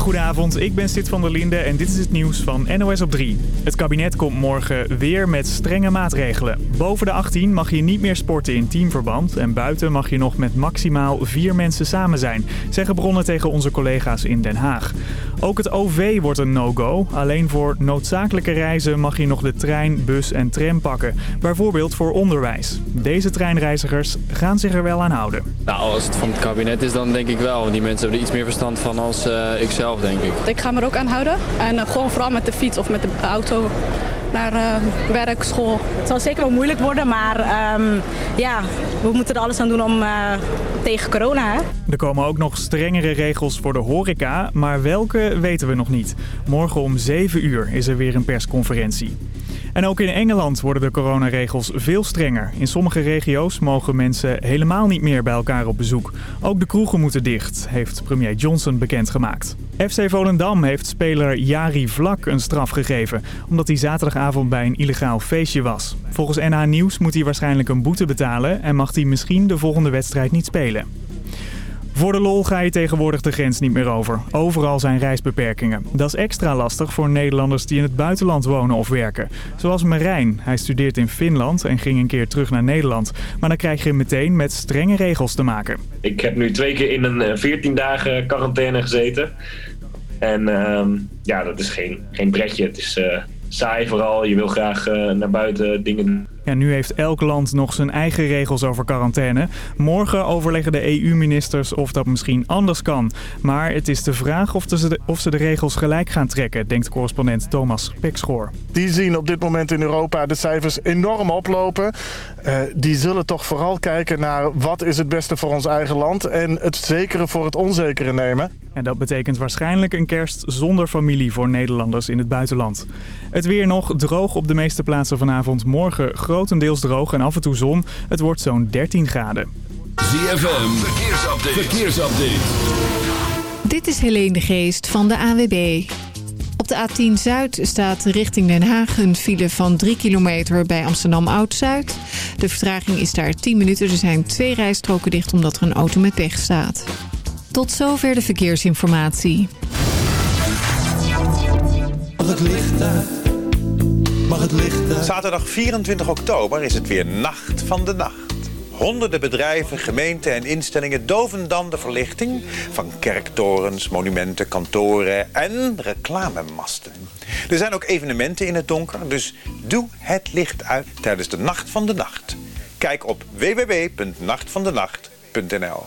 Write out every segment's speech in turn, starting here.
Goedenavond, ik ben Sid van der Linde en dit is het nieuws van NOS op 3. Het kabinet komt morgen weer met strenge maatregelen. Boven de 18 mag je niet meer sporten in teamverband... en buiten mag je nog met maximaal vier mensen samen zijn... zeggen bronnen tegen onze collega's in Den Haag. Ook het OV wordt een no-go. Alleen voor noodzakelijke reizen mag je nog de trein, bus en tram pakken. Bijvoorbeeld voor onderwijs. Deze treinreizigers gaan zich er wel aan houden. Nou, als het van het kabinet is, dan denk ik wel. Want die mensen hebben er iets meer verstand van als uh, ik zelf, denk ik. Ik ga me er ook aan houden. En uh, gewoon vooral met de fiets of met de auto naar uh, werk, school. Het zal zeker wel moeilijk worden, maar um, ja, we moeten er alles aan doen om uh, tegen corona. Hè? Er komen ook nog strengere regels voor de horeca, maar welke weten we nog niet. Morgen om 7 uur is er weer een persconferentie. En ook in Engeland worden de coronaregels veel strenger. In sommige regio's mogen mensen helemaal niet meer bij elkaar op bezoek. Ook de kroegen moeten dicht, heeft premier Johnson bekendgemaakt. FC Volendam heeft speler Jari Vlak een straf gegeven... omdat hij zaterdagavond bij een illegaal feestje was. Volgens NH Nieuws moet hij waarschijnlijk een boete betalen... en mag hij misschien de volgende wedstrijd niet spelen. Voor de lol ga je tegenwoordig de grens niet meer over. Overal zijn reisbeperkingen. Dat is extra lastig voor Nederlanders die in het buitenland wonen of werken. Zoals Marijn. Hij studeert in Finland en ging een keer terug naar Nederland. Maar dan krijg je meteen met strenge regels te maken. Ik heb nu twee keer in een 14 dagen quarantaine gezeten. En uh, ja, dat is geen, geen pretje. Het is uh, saai vooral. Je wil graag uh, naar buiten dingen. Ja, nu heeft elk land nog zijn eigen regels over quarantaine. Morgen overleggen de EU-ministers of dat misschien anders kan. Maar het is de vraag of, ze de, of ze de regels gelijk gaan trekken, denkt correspondent Thomas Pekschoor. Die zien op dit moment in Europa de cijfers enorm oplopen. Uh, die zullen toch vooral kijken naar wat is het beste voor ons eigen land... en het zekere voor het onzekere nemen. En dat betekent waarschijnlijk een kerst zonder familie voor Nederlanders in het buitenland. Het weer nog droog op de meeste plaatsen vanavond. Morgen grotendeels droog en af en toe zon. Het wordt zo'n 13 graden. ZFM, verkeersupdate. verkeersupdate. Dit is Helene de Geest van de AWB. Op de A10 Zuid staat richting Den Haag een file van 3 kilometer bij Amsterdam Oud-Zuid. De vertraging is daar 10 minuten. Er zijn twee rijstroken dicht omdat er een auto met pech staat. Tot zover de verkeersinformatie. Het licht uit? Mag het licht uit? Zaterdag 24 oktober is het weer Nacht van de Nacht. Honderden bedrijven, gemeenten en instellingen doven dan de verlichting... van kerktorens, monumenten, kantoren en reclamemasten. Er zijn ook evenementen in het donker, dus doe het licht uit tijdens de Nacht van de Nacht. Kijk op www.nachtvandenacht.nl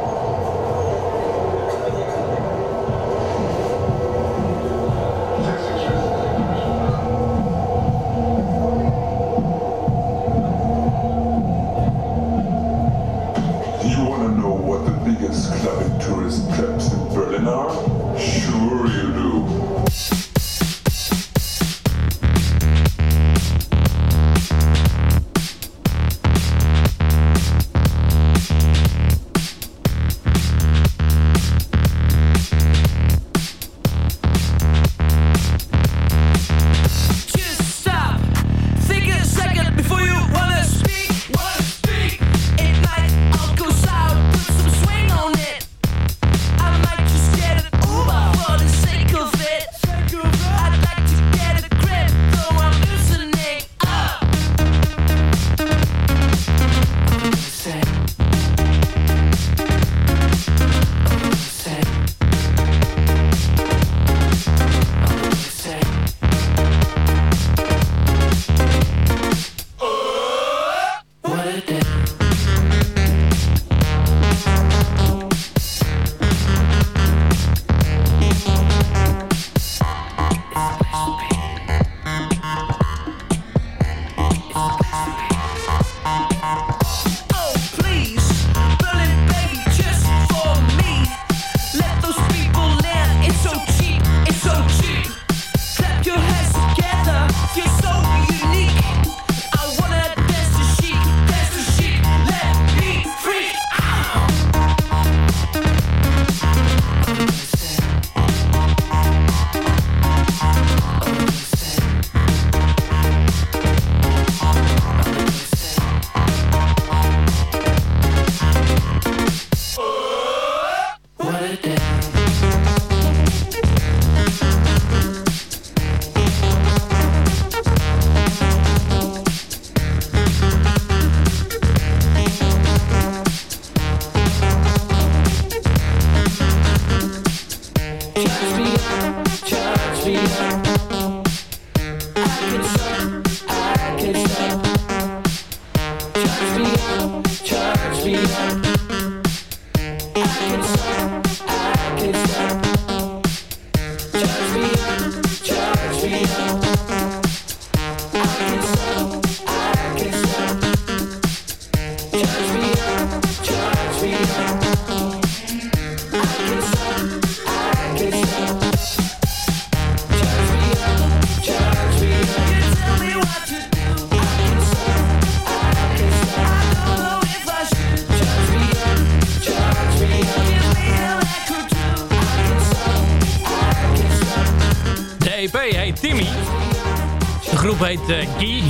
Groep heet eh, Guy.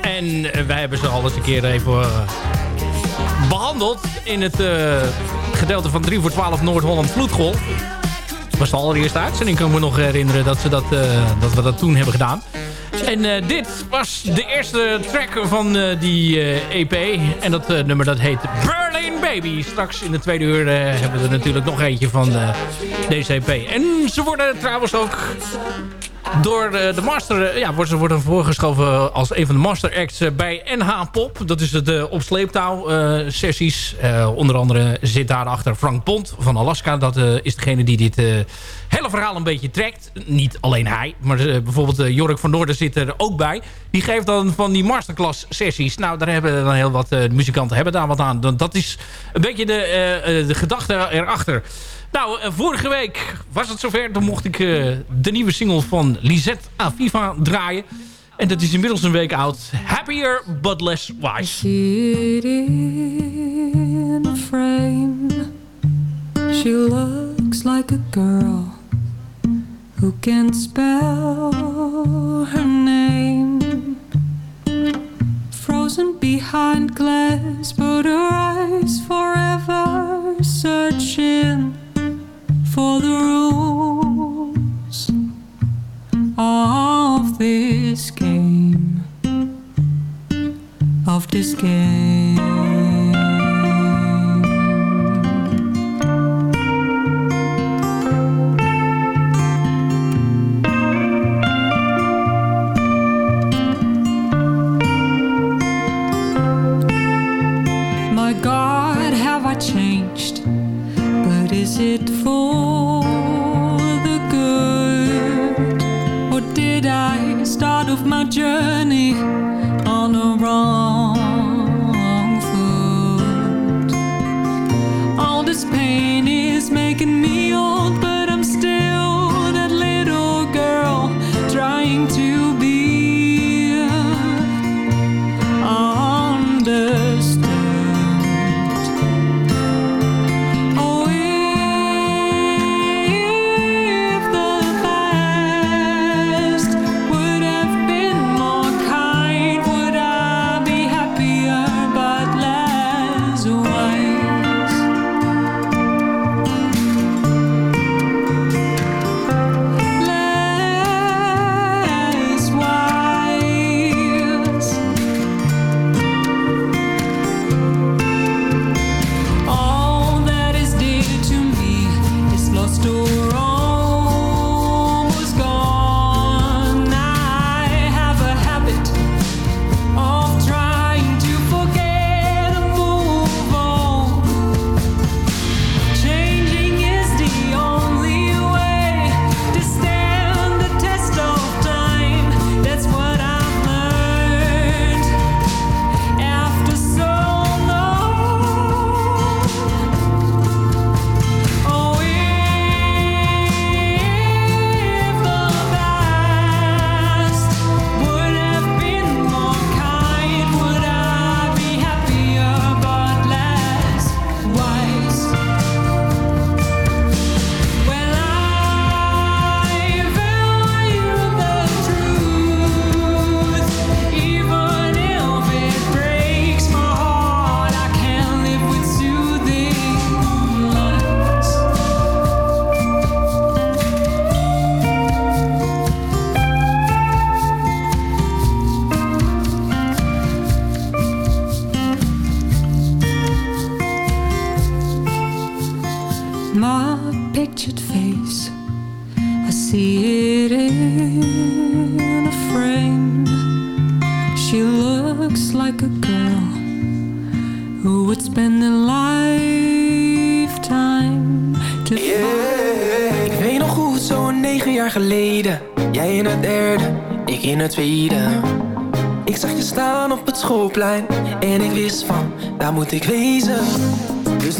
En eh, wij hebben ze al eens een keer even eh, behandeld in het gedeelte van 3 voor 12 Noord-Holland Vloedgolf. Dat was de allereerste uitzending, kan ik me nog herinneren dat, ze dat, dat we dat toen hebben gedaan. En dit was de eerste track van die EP. En dat nummer dat heet Berlin Baby. Straks in de tweede uur hebben we er natuurlijk nog eentje van deze EP. En ze worden trouwens ook door eh, de master... eh, ja, wordt- ze worden voorgeschoven als een van de master acts eh, bij NH Pop. Dat is uh, op sleeptouw sessies. Onder andere zit daarachter Frank Pont van Alaska. Dat is degene die dit hele verhaal een beetje trekt. Niet alleen hij, maar bijvoorbeeld Jork van Noorden zit er ook bij. Die geeft dan van die masterclass sessies. Nou, daar hebben dan heel wat muzikanten hebben daar wat aan. Dat is een beetje de, de gedachte erachter. Nou, eh, vorige week was het zover. Dan mocht ik eh, de nieuwe single van Lisette Aviva draaien. En dat is inmiddels een week oud. Happier but less wise. She looks like a girl who can spell her name. Frozen behind glass, but her eyes forever searching for the rules of this game of this game.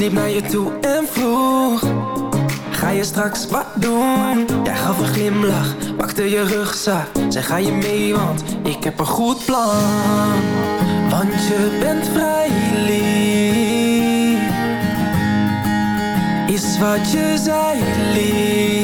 Liep naar je toe en vroeg, ga je straks wat doen? Jij gaf een glimlach, pakte je rugzak, zei ga je mee want ik heb een goed plan. Want je bent vrij lief, is wat je zei lief.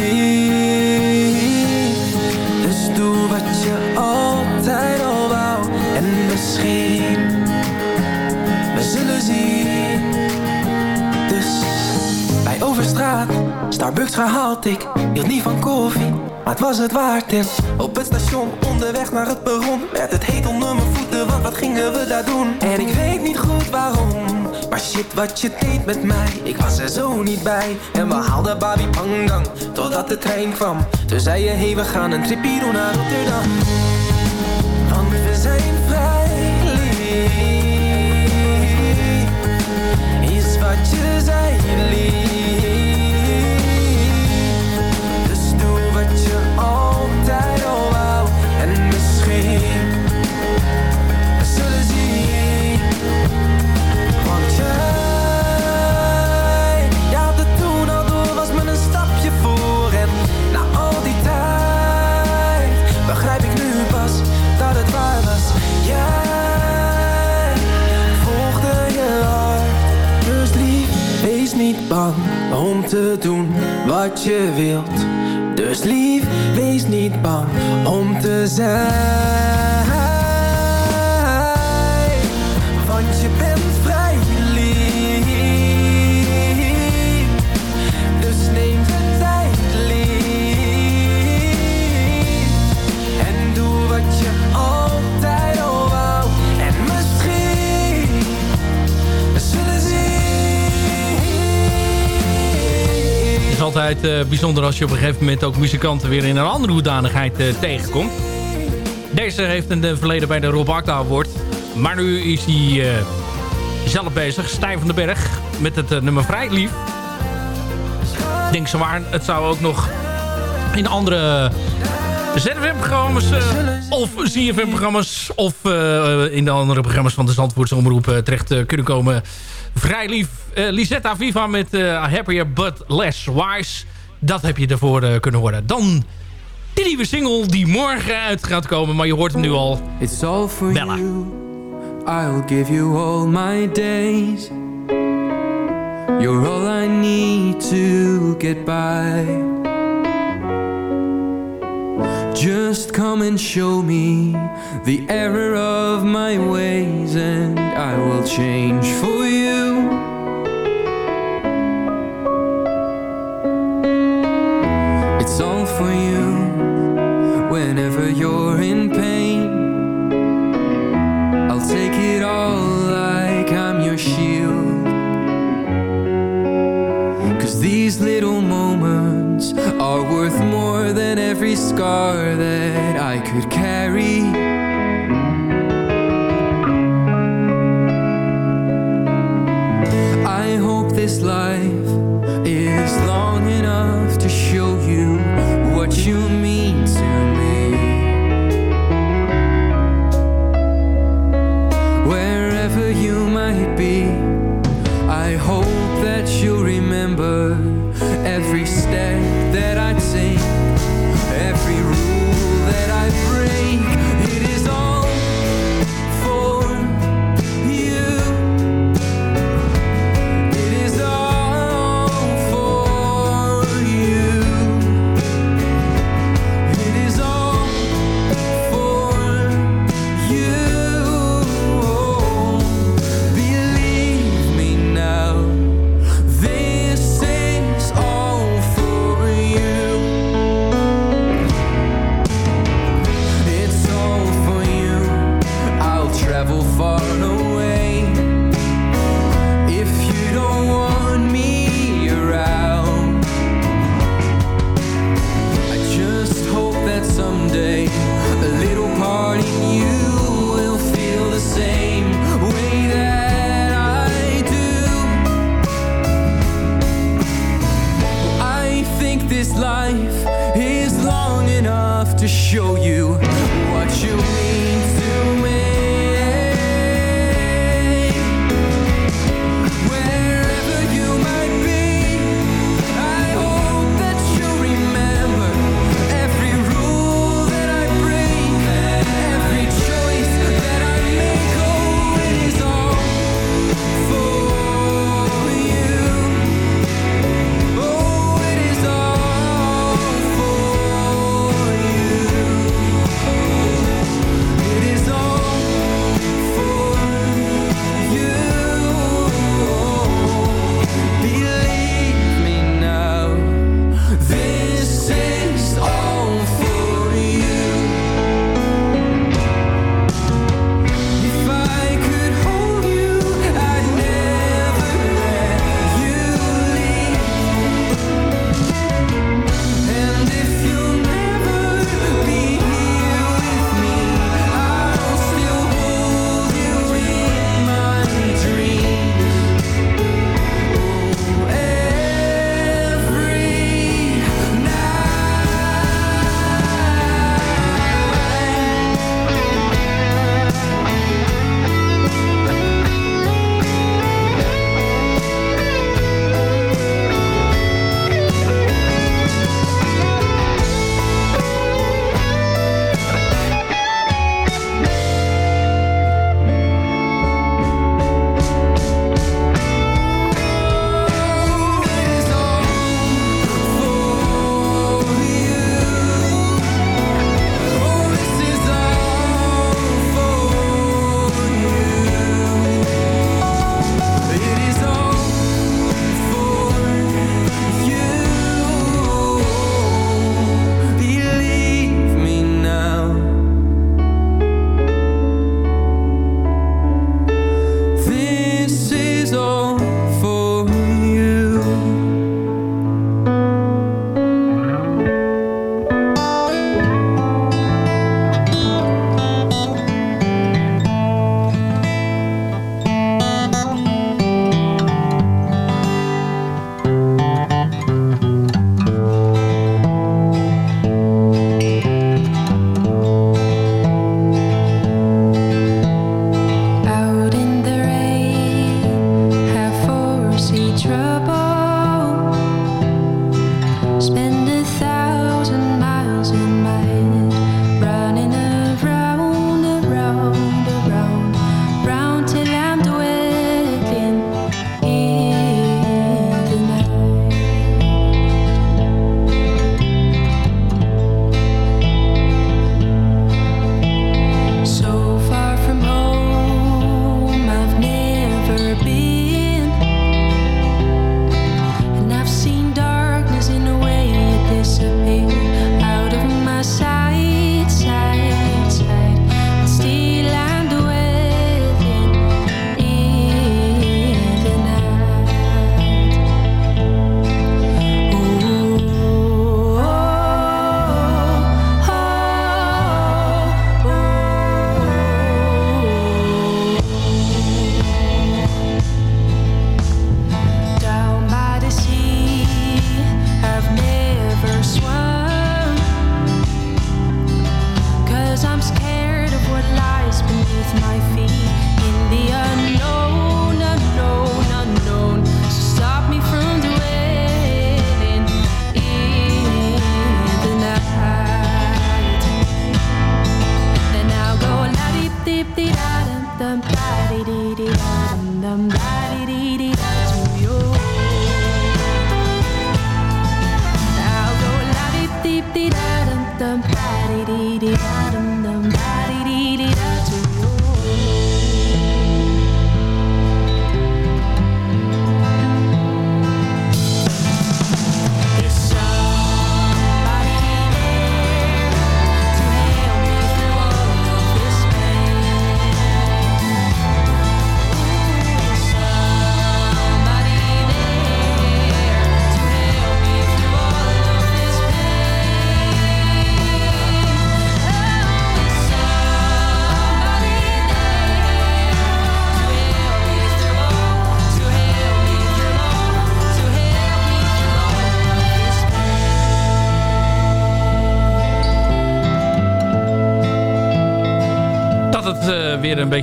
Starbucks gehaald ik hield niet van koffie, maar het was het waard. En op het station, onderweg naar het perron, werd het heet onder mijn voeten, want wat gingen we daar doen? En ik weet niet goed waarom. Maar shit wat je deed met mij, ik was er zo niet bij En we haalden Babi Pangang, totdat de trein kwam Toen zei je, hey we gaan een tripje doen naar Rotterdam Want we zijn vrij lief Is wat je zei lief te doen wat je wilt. Dus lief, wees niet bang om te zijn altijd eh, bijzonder als je op een gegeven moment ook muzikanten weer in een andere hoedanigheid eh, tegenkomt. Deze heeft een eh, verleden bij de Rob Akda Award. Maar nu is hij zelf bezig, Stijn van den Berg, met het nummer Vrij Lief. Ik denk zowaar, het zou ook nog in andere ZFM-programma's eh, of ZFM-programma's of eh, in de andere programma's van de Zandvoortse Omroep eh, terecht kunnen komen. Vrij lief. Lisetta Viva met Happier But Less Wise. Dat heb je ervoor kunnen horen. Dan de nieuwe single die morgen uit gaat komen. Maar je hoort hem nu al. It's all for Bella. you. I'll give you all my days. You're all I need to get by. Just come and show me the error of my ways, and I will change for you. It's all for you whenever you're every scar that I could carry.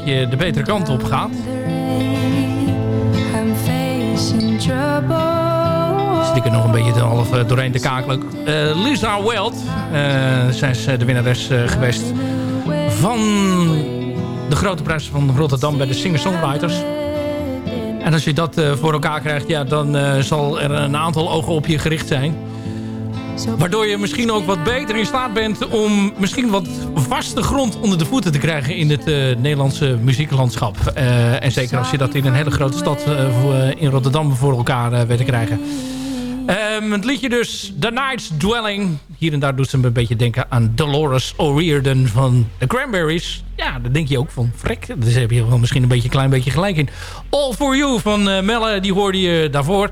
Beetje de betere kant op gaat. Zit ik er nog een beetje te half eh, doorheen te kakelen. Eh, Lisa Weld, eh, zij is de winnares eh, geweest van de grote prijs van Rotterdam bij de Singer-Songwriters. En als je dat voor elkaar krijgt, ja, dan zal er een aantal ogen op je gericht zijn. Waardoor je misschien ook wat beter in staat bent om misschien wat vaste grond onder de voeten te krijgen in het eh, Nederlandse muzieklandschap. Eh, en zeker als je dat in een hele grote stad eh, in Rotterdam voor elkaar weet te krijgen. Ehm, het liedje dus The Night's Dwelling. Hier en daar doet ze me een beetje denken aan Dolores O'Riordan van The Cranberries. Ja, dan denk je ook van, frek, daar heb je wel misschien een beetje, klein beetje gelijk in. All For You van Melle, die hoorde je daarvoor.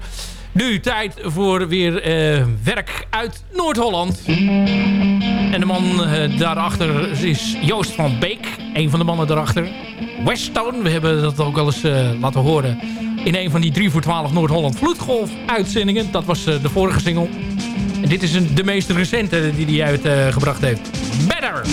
Nu tijd voor weer eh, werk uit Noord-Holland. En de man eh, daarachter is Joost van Beek. Een van de mannen daarachter. Weststone, we hebben dat ook wel eens eh, laten horen... in een van die 3 voor 12 Noord-Holland Vloedgolf uitzendingen. Dat was de vorige single. En dit is de meest recente die hij uitgebracht heeft. Better!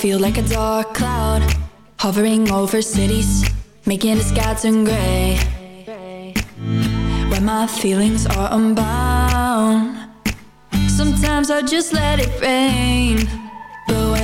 Feel like a dark cloud hovering over cities, making the sky turn gray. When my feelings are unbound, sometimes I just let it rain.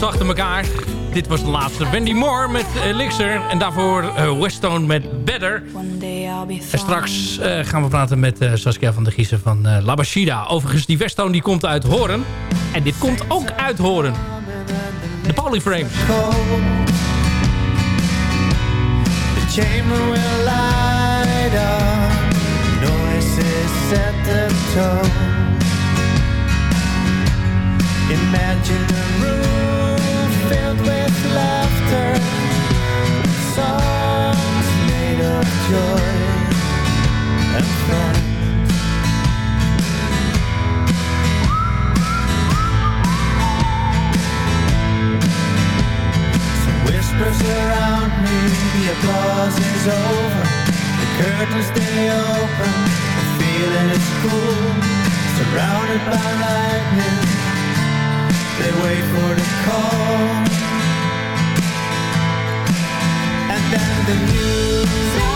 nummers achter elkaar. Dit was de laatste. Wendy Moore met Elixir. En daarvoor eh, Westone met Better. En straks eh, gaan we praten met eh, Saskia van der Giezen van eh Labashida. Overigens, die Westone die komt uit Horen. En dit komt ook uit Horen. De Polyframes. The chamber will light up, noises set the tone. Imagine a room whispers around me, the applause is over. The curtains stay open, the feeling is cool. Surrounded by lightning, they wait for the call. And then the music.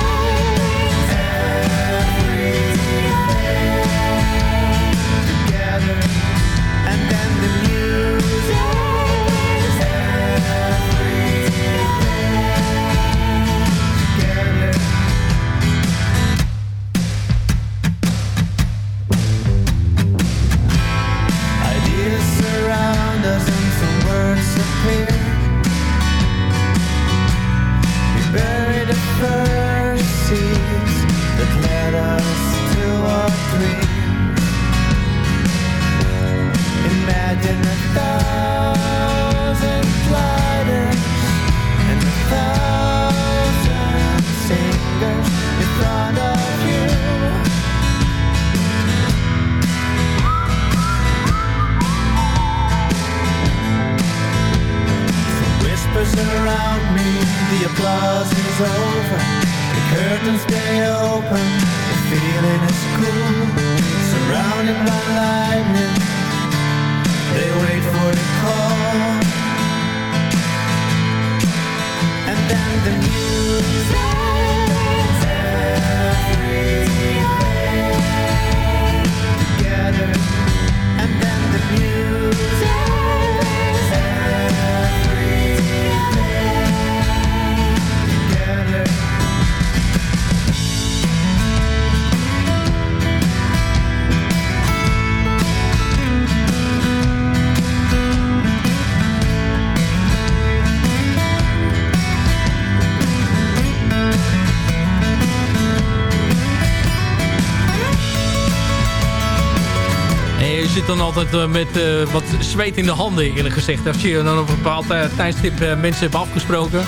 Altijd eh, met eh, wat zweet in de handen, eerlijk gezegd. Als je dan op een bepaald eh, tijdstip mensen hebt afgesproken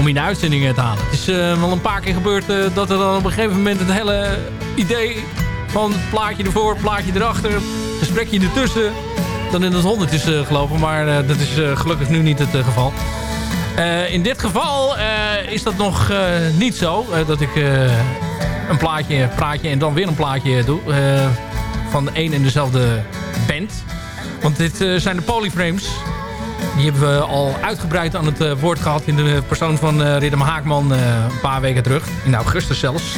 om in uitzendingen te halen. Het is wel een paar keer gebeurd dat er dan op een gegeven moment het hele idee van plaatje ervoor, plaatje erachter, gesprekje ertussen, dan in het honderd is gelopen. Maar dat is gelukkig nu niet het geval. In dit geval is dat nog niet zo. dat ik een plaatje, praatje en dan weer een plaatje doe. Van één en dezelfde band. Want dit eh, zijn de Polyframes. Die hebben we al uitgebreid aan het eh, woord gehad... in de persoon van eh Ridderm Haakman een paar weken terug. In augustus zelfs.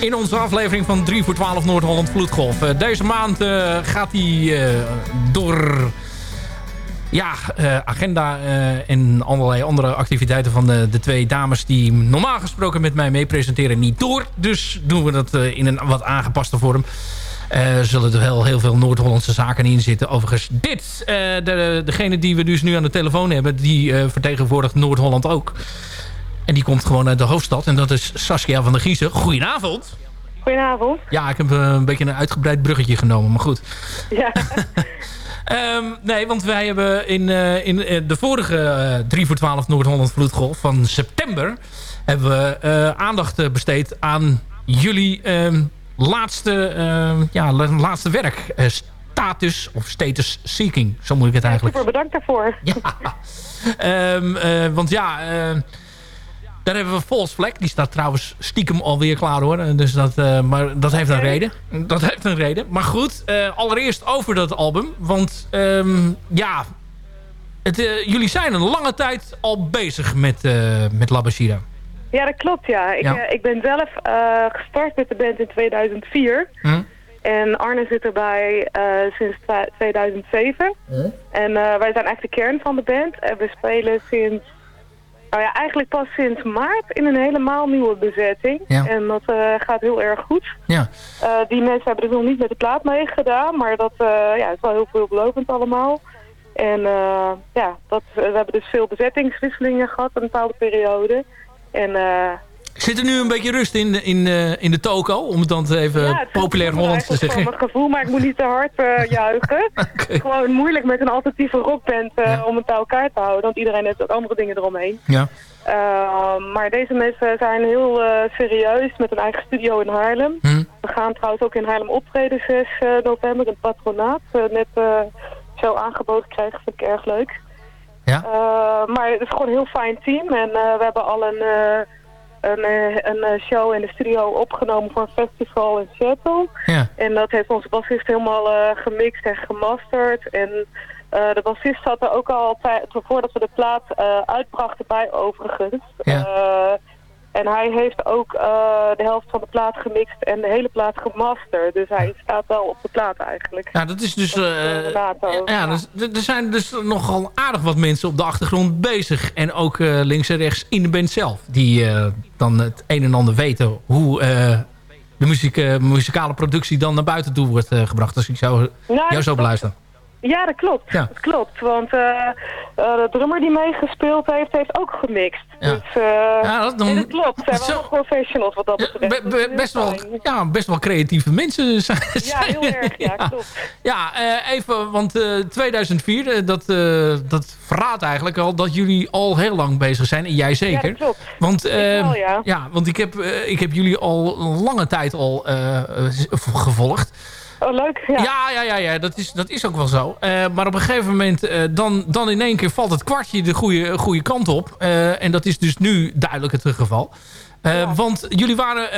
In onze aflevering van 3 voor 12 Noord-Holland Vloedgolf. Deze maand gaat hij door ja, agenda en allerlei andere activiteiten van de, de twee dames... die normaal gesproken met mij mee presenteren niet door. Dus doen we dat in een wat aangepaste vorm. Er zullen er wel heel veel Noord-Hollandse zaken in zitten. Overigens, dit, eh, de, degene die we dus nu aan de telefoon hebben... die eh, vertegenwoordigt Noord-Holland ook. En die komt gewoon uit de hoofdstad. En dat is Saskia van der Giezen. Goedenavond. Goedenavond. Ja, ik heb een beetje een uitgebreid bruggetje genomen, maar goed. Ja. Ehm, nee, want wij hebben in, in de vorige eh, 3 voor 12 Noord-Holland Vloedgolf van september... hebben we aandacht besteed aan jullie ehm, laatste, ehm, ja, la- laatste werk. Eh, status of status seeking, zo moet ik het eigenlijk Super, bedankt daarvoor. Ehm, eh, want ja, eh, daar hebben we False Flag. Die staat trouwens stiekem alweer klaar hoor. Eh, Dus dat, eh, maar dat heeft een reden. Dat heeft een reden. Maar goed, eh, allereerst over dat album. Want ehm, ja, het, eh, jullie zijn een lange tijd al bezig met, eh met La Bashira. Ja, dat klopt, ja. Ik, Ja. eh, ik ben zelf eh, gestart met de band in 2004. Hm? En Arne zit erbij eh, sinds twa- 2007. En eh, wij zijn eigenlijk de kern van de band. En we spelen sinds, nou ja, eigenlijk pas sinds maart in een helemaal nieuwe bezetting. Ja. En dat gaat heel erg goed. Ja. Die mensen hebben er nog niet met de plaat meegedaan, maar dat ja, is wel heel veelbelovend allemaal. En ja, dat, we hebben dus veel bezettingswisselingen gehad een bepaalde periode. En eh, Zit er nu een beetje rust in, in, eh, in de toko? Om het dan even ja, populair Hollands te zeggen. voor mijn gevoel, maar ik moet niet te hard eh, juichen. Gewoon moeilijk met een alternatieve rockband om het bij elkaar te houden, want iedereen heeft ook andere dingen eromheen. Ja. Uh, maar deze mensen zijn heel uh, serieus met een eigen studio in Haarlem. Hm. We gaan trouwens ook in Haarlem optreden 6 uh, november, een patronaat. Uh, net zo aangeboden krijgen, vind ik erg leuk. Ja. maar het is gewoon een heel fijn team en we hebben al een, een, een, show in de studio opgenomen voor een festival in Seattle. Ja. En dat heeft onze bassist helemaal gemixt en gemasterd en... Uh, de bassist zat er ook al voordat we de plaat uh, uitbrachten bij overigens. Ja. Uh, en hij heeft ook de helft van de plaat gemixt en de hele plaat gemasterd. Dus hij staat wel op de plaat eigenlijk. Ja, dat is dus... ja, dus, er zijn dus nogal aardig wat mensen op de achtergrond bezig. En ook links en rechts in de band zelf. Die dan het een en ander weten hoe de muziek, muzikale productie dan naar buiten toe wordt gebracht. Als ik jou, nou, jou zo beluister. Ja, dat klopt. Ja. Dat klopt. Want uh, uh, de drummer die meegespeeld heeft, heeft ook gemixt. Ja. Dus uh, ja, dat, dan, dat klopt. Ze zijn wel professionals wat dat betreft. Ja, be, be, best, wel, ja, best wel creatieve mensen zijn. Ja, heel erg. Ja, ja. klopt. Ja, even, want 2004, dat, dat verraadt eigenlijk al dat jullie al heel lang bezig zijn. En jij zeker. Ja, dat klopt. Want, wel, ja. ja. want ik heb, ik heb jullie al een lange tijd al gevolgd. Oh, leuk. Ja, Ja, ja, ja, ja dat, is, dat is ook wel zo. Eh, maar op een gegeven moment, eh, dan, dan in één keer valt het kwartje de goede, goede kant op. Eh, en dat is dus nu duidelijk het geval. Want jullie waren,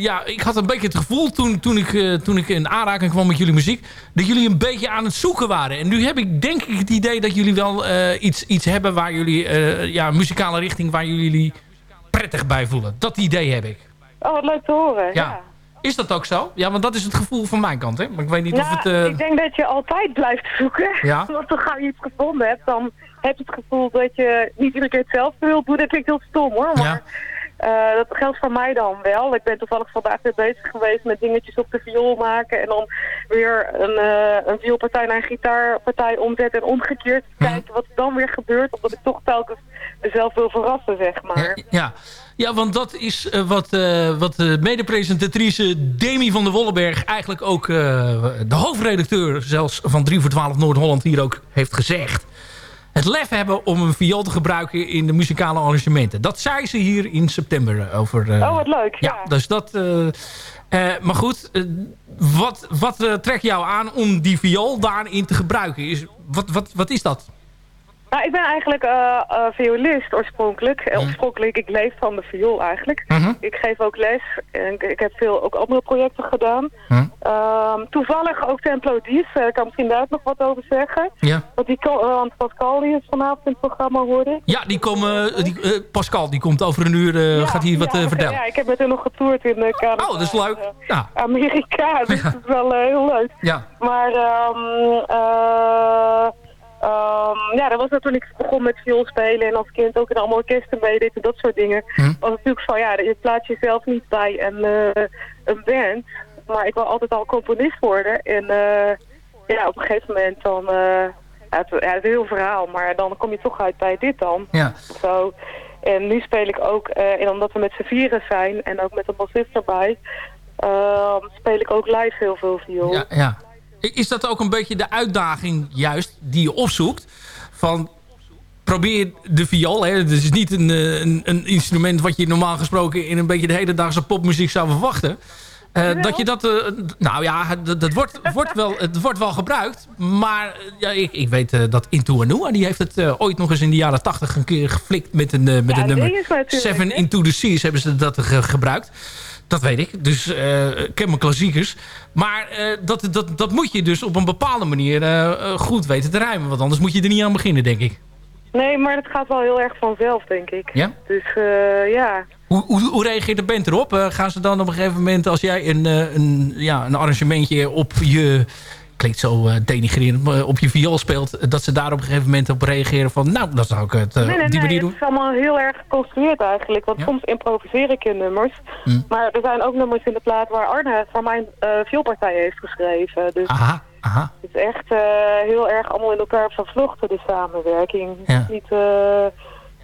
ja, ik had een beetje het gevoel toen, toen, ik, toen ik in aanraking kwam met jullie muziek, dat jullie een beetje aan het zoeken waren. En nu heb ik denk ik het idee dat jullie wel iets, iets hebben waar jullie, ja, een muzikale richting waar jullie prettig bij voelen. Dat idee heb ik. Oh, wat leuk te horen. Ja. Ja. Is dat ook zo? Ja, want dat is het gevoel van mijn kant, hè? Maar ik weet niet of Nou, het... eh, ik denk dat je altijd blijft zoeken. Ja. Want dan gauw je iets gevonden hebt, dan heb je het gevoel dat je niet iedere keer hetzelfde wilt doen. Dat klinkt heel stom hoor, maar eh, dat geldt voor mij dan wel. Ik ben toevallig vandaag weer bezig geweest met dingetjes op de viool maken. En dan weer een, eh, een vioolpartij naar een gitaarpartij omzetten en omgekeerd. Mhm. Kijken wat er dan weer gebeurt. Omdat ik toch telkens mezelf wil verrassen, zeg maar. Ja, ja want dat is eh, wat, wat de medepresentatrice Demi van der Wollenberg... eigenlijk ook de hoofdredacteur zelfs van 3 voor 12 Noord-Holland hier ook heeft gezegd. Het lef hebben om een viool te gebruiken in de muzikale arrangementen. Dat zei ze hier in september over... eh, Oh, wat leuk. ja, dus dat... eh, eh, maar goed, eh, wat, wat eh, trekt jou aan om die viool daarin te gebruiken? Is, wat, wat, wat is dat? Nou, ik ben eigenlijk eh, eh, violist oorspronkelijk. Eh, Oorspronkelijk, ik leef van de viool eigenlijk. Mhm. Ik geef ook les en ik, ik heb veel ook andere projecten gedaan. Mhm. Ehm, toevallig ook Templo Dies, ik kan misschien daar nog wat over zeggen. Ja. Want, die, want Pascal die is vanavond in het programma hoorde. Ja, die komen, die, Pascal die komt over een uur, gaat hier wat ja, vertellen. Ja, ik heb met hem nog getoerd in uh, Canada. Oh, dat is leuk. Ja. Amerika, dus dat is wel heel leuk. Ja. Maar ehm ehm, ja, dat was dat toen ik begon met viool spelen en als kind ook in allemaal orkesten meedeed en dat soort dingen. Hm. Was natuurlijk van ja, je plaatst jezelf niet bij een, eh, een band. Maar ik wil altijd al componist worden. En eh, ja, op een gegeven moment dan... eh, ja, het, ja, het is heel verhaal, maar dan kom je toch uit bij dit dan. Ja. Zo. En nu speel ik ook, en omdat we met z'n vieren zijn en ook met een bassist erbij, ehm, speel ik ook live heel veel viool. Ja, ja. Is dat ook een beetje de uitdaging juist die je opzoekt? Van probeer de viool. Hè? Het is niet een, eh, een, een instrument wat je normaal gesproken in een beetje de hedendaagse popmuziek zou verwachten. Eh, dat je dat, eh, nou ja, dat, dat wordt, wordt wel, het wordt wel gebruikt. Maar ja, ik, ik weet dat Into Anua, die heeft het ooit nog eens in de jaren tachtig een keer geflikt met een, met Ja, een nummer. Seven? Into the Seas hebben ze dat ge- gebruikt. Dat weet ik. Dus eh, ik ken mijn klassiekers. Maar eh, dat, dat, dat moet je dus op een bepaalde manier eh, goed weten te rijmen. Want anders moet je er niet aan beginnen, denk ik. Nee, maar dat gaat wel heel erg vanzelf, denk ik. Ja? Dus ja. Hoe, hoe, hoe reageert de band erop? Gaan ze dan op een gegeven moment, als jij een, een, ja, een arrangementje op je... Klinkt zo eh, denigrerend, maar op je viool speelt... dat ze daar op een gegeven moment op reageren van... nou, dan zou ik het eh, nee, nee, op die nee, manier het doen. is allemaal heel erg geconstrueerd eigenlijk. Want soms improviseer ik in nummers. Hm. Maar er zijn ook nummers in de plaat waar Arne van mijn eh vioolpartij heeft geschreven. Dus Aha, aha. het is echt eh, heel erg allemaal in elkaar vervlochten, de samenwerking. Ja. Het is niet... eh,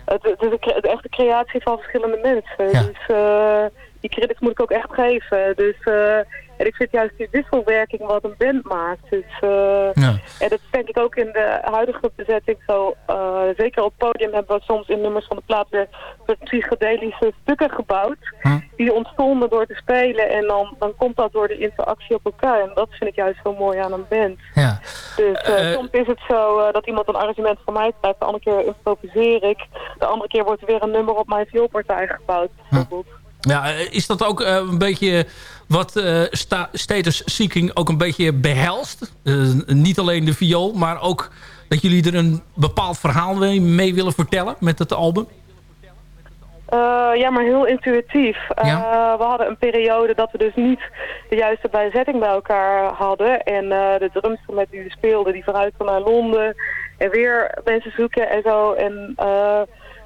het, het is een, het echt de creatie van verschillende mensen. Ja. Dus eh, die credits moet ik ook echt geven. Dus, eh, en ik vind juist die wisselwerking wat een band maakt. Dus, eh, Ja. En dat is denk ik ook in de huidige bezetting zo. eh, zeker op het podium hebben we soms in nummers van de plaat weer psychedelische stukken gebouwd. Die ontstonden door te spelen. En dan, dan komt dat door de interactie op elkaar. En dat vind ik juist zo mooi aan een band. Ja. Dus eh, soms is het zo dat iemand een arrangement van mij schrijft. De andere keer improviseer ik. De andere keer wordt er weer een nummer op mijn vioolpartij gebouwd. Bijvoorbeeld. Ja, eh, is dat ook eh, een beetje wat eh, sta- status seeking ook een beetje behelst? Eh, niet alleen de viool, maar ook dat jullie er een bepaald verhaal mee, willen vertellen met het album? Ja, maar heel intuïtief. We hadden een periode dat we dus niet de juiste bijzetting bij elkaar hadden. En eh, de met wie we speelden, die vooruit kwam naar Londen. En weer mensen zoeken en zo. En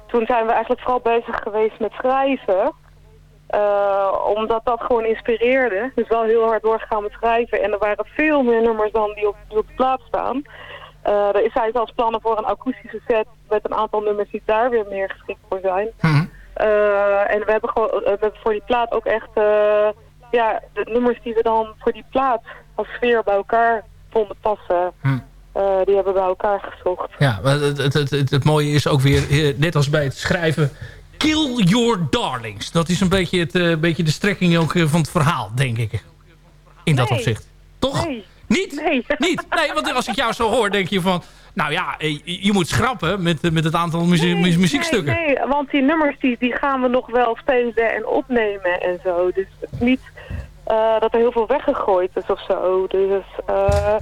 toen zijn we eigenlijk vooral bezig geweest met schrijven. Eh, omdat dat gewoon inspireerde. Dus wel heel hard doorgegaan met schrijven. En er waren veel meer nummers dan die op, die op de plaat staan. Eh er zijn zelfs plannen voor een akoestische set met een aantal nummers die daar weer meer geschikt voor zijn. Eh, en we hebben gewoon we hebben voor die plaat ook echt ja, de nummers die we dan voor die plaat als sfeer bij elkaar vonden passen. eh, die hebben we bij elkaar gezocht. Ja, maar het, het, het, mooie is ook weer, net als bij het schrijven... Kill your darlings. Dat is een beetje, het, eh, beetje de strekking ook eh, van het verhaal, denk ik. In dat Nee. opzicht. Toch? Nee. Niet? Nee. Niet? Nee, want als ik jou zo hoor, denk je van... Nou ja, eh, je moet schrappen met, met het aantal muzie- mu- muziekstukken. Nee, nee, want die nummers die, die gaan we nog wel spelen en opnemen en zo. Dus het is niet eh, dat er heel veel weggegooid is of zo. Dus, eh,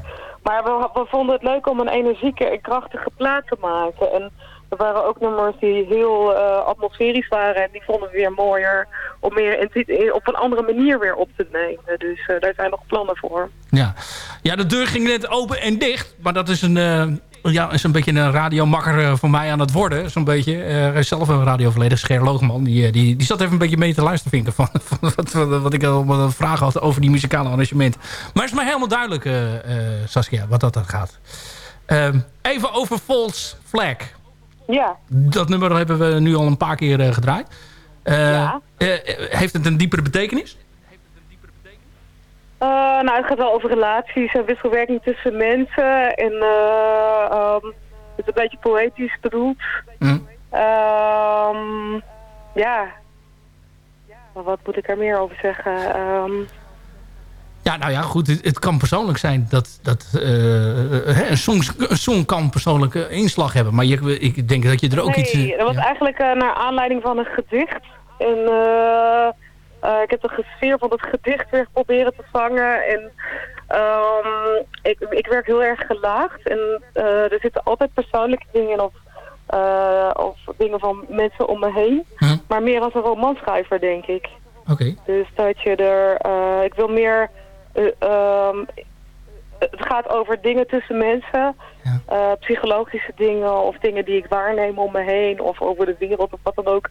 maar we, we vonden het leuk om een energieke en krachtige plaat te maken. En er waren ook nummers die heel eh, atmosferisch waren en die vonden we weer mooier om meer op een andere manier weer op te nemen. Dus eh, daar zijn nog plannen voor. Ja. ja, de deur ging net open en dicht. Maar dat is een, eh, ja, is een beetje een radiomakker voor mij aan het worden. Zo'n beetje. Zelf een radioverleden, Scher Loogman. Die, die, die zat even een beetje mee te luisteren, vinken. Van, wat, ik al een vraag had over die muzikale arrangement. Maar het is mij helemaal duidelijk, Saskia, wat dat dan gaat. Ehm, even over False Flag. Ja. Dat nummer hebben we nu al een paar keer eh, gedraaid. Eh, eh, heeft het een diepere betekenis? Nou, het gaat wel over relaties en wisselwerking tussen mensen. En eh, ehm, het is een beetje poëtisch bedoeld. Ehm, ja. Maar wat moet ik er meer over zeggen? Ehm, Ja, nou ja, goed. Het, het kan persoonlijk zijn dat, dat eh, hè, een, song, een song kan persoonlijke inslag hebben. Maar je, ik denk dat je er ook nee, iets... eh, dat was eigenlijk eh, naar aanleiding van een gedicht. En eh, eh, ik heb de sfeer van het gedicht weer proberen te vangen. En ehm, ik, ik werk heel erg gelaagd. En eh, er zitten altijd persoonlijke dingen in of, eh, of dingen van mensen om me heen. Maar meer als een romanschrijver, denk ik. Oké. Dus dat je er... eh, ik wil meer... eh, ehm, het gaat over dingen tussen mensen. eh, psychologische dingen of dingen die ik waarneem om me heen. Of over de wereld of wat dan ook.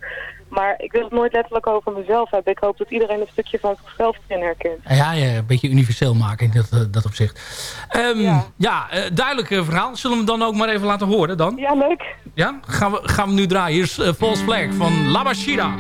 Maar ik wil het nooit letterlijk over mezelf hebben. Ik hoop dat iedereen een stukje van zichzelf erin herkent. Ja, ja, een beetje universeel maken in dat, eh, dat opzicht. Ehm, ja, eh, duidelijk verhaal. Zullen we hem dan ook maar even laten horen dan? Ja, leuk. Ja, gaan we, gaan we nu draaien. Hier is eh, False Flag van Labashira.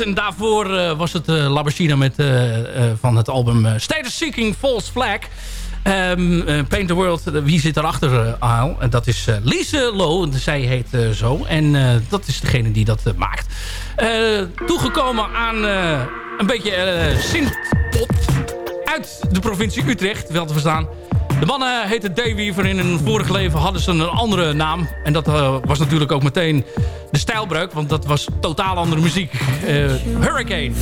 En daarvoor eh, was het uh, Labashina met, eh, eh, van het album eh, Status Seeking False Flag. Ehm, eh, Paint the World, eh, wie zit erachter, Isle? En dat is eh, Lise Low, zij heet eh, zo. En eh, dat is degene die dat eh, maakt. Eh, toegekomen aan eh, een beetje uh, synthpop uit de provincie Utrecht, wel te verstaan. De mannen heten Dayweaver. In een vorig leven hadden ze een andere naam. En dat uh, was natuurlijk ook meteen de stijlbreuk. Want dat was totaal andere muziek. Uh, Hurricane.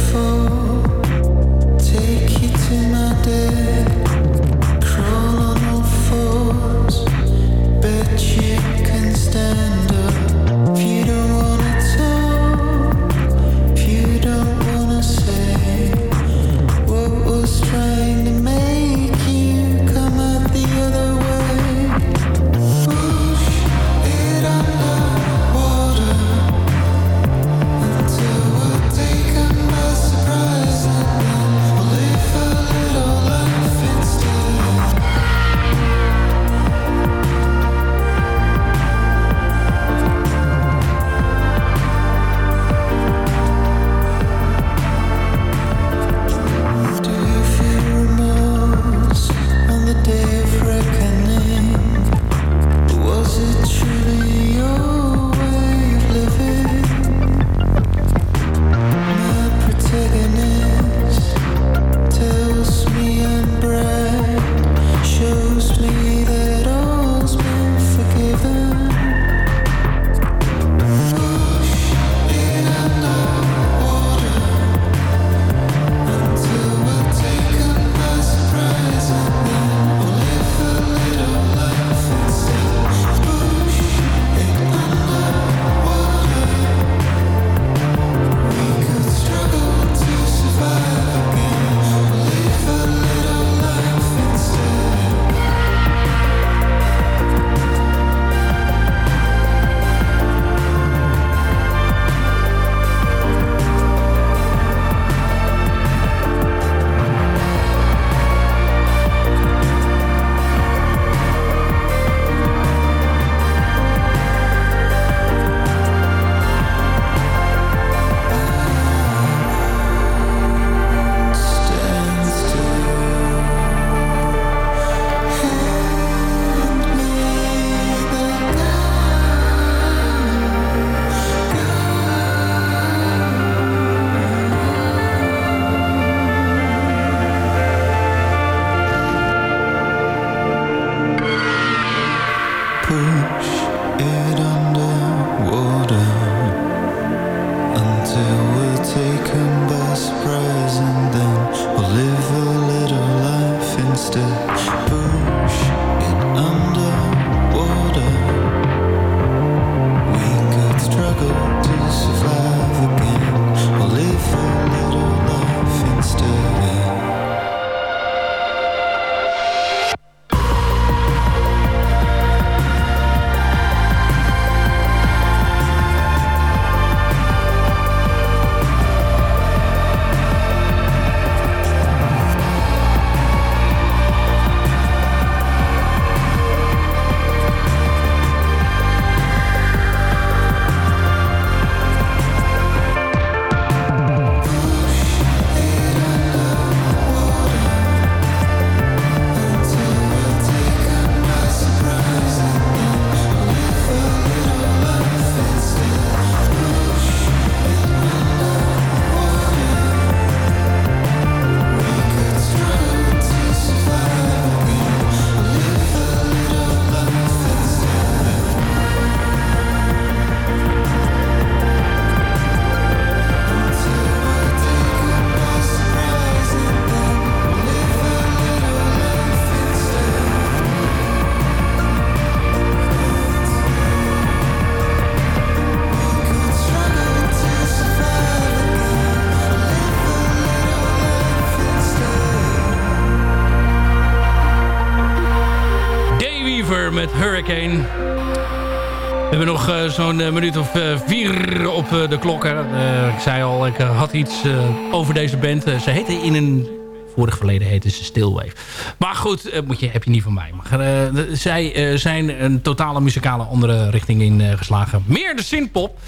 Zo'n eh, minuut of eh, vier op eh, de. Eh, ik zei al, ik eh, had iets eh, over deze band. Eh, ze heette in een... Vorig verleden heette ze Stillwave. Maar goed, eh, moet je, heb je niet van mij. Maar, eh, zij eh, zijn een totale muzikale andere richting in eh, geslagen. Meer de synthpop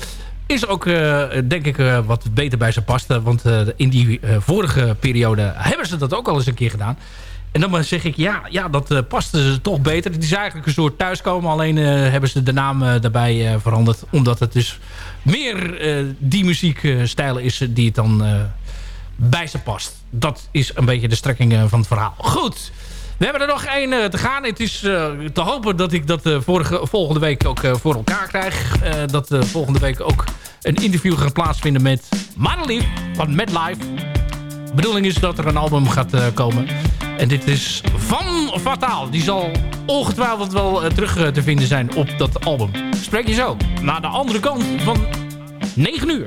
is ook, eh, denk ik, eh, wat beter bij ze past. Eh, want eh, in die eh, vorige periode hebben ze dat ook al eens een keer gedaan. En dan zeg ik, ja, ja dat eh, paste ze toch beter. Het is eigenlijk een soort thuiskomen. Alleen eh, hebben ze de naam eh, daarbij veranderd. Omdat het dus meer die muziekstijl is die het dan bij ze past. Dat is een beetje de strekking van het verhaal. Goed. We hebben er nog één te gaan. Het is te hopen dat ik dat vorige, volgende week ook voor elkaar krijg. Dat volgende week ook een interview gaat plaatsvinden met Madelief van MadLife. De bedoeling is dat er een album gaat komen. En dit is Van Fataal. Die zal ongetwijfeld wel eh, terug eh, te vinden zijn op dat album. Spreek je zo. Naar de andere kant van 9 uur.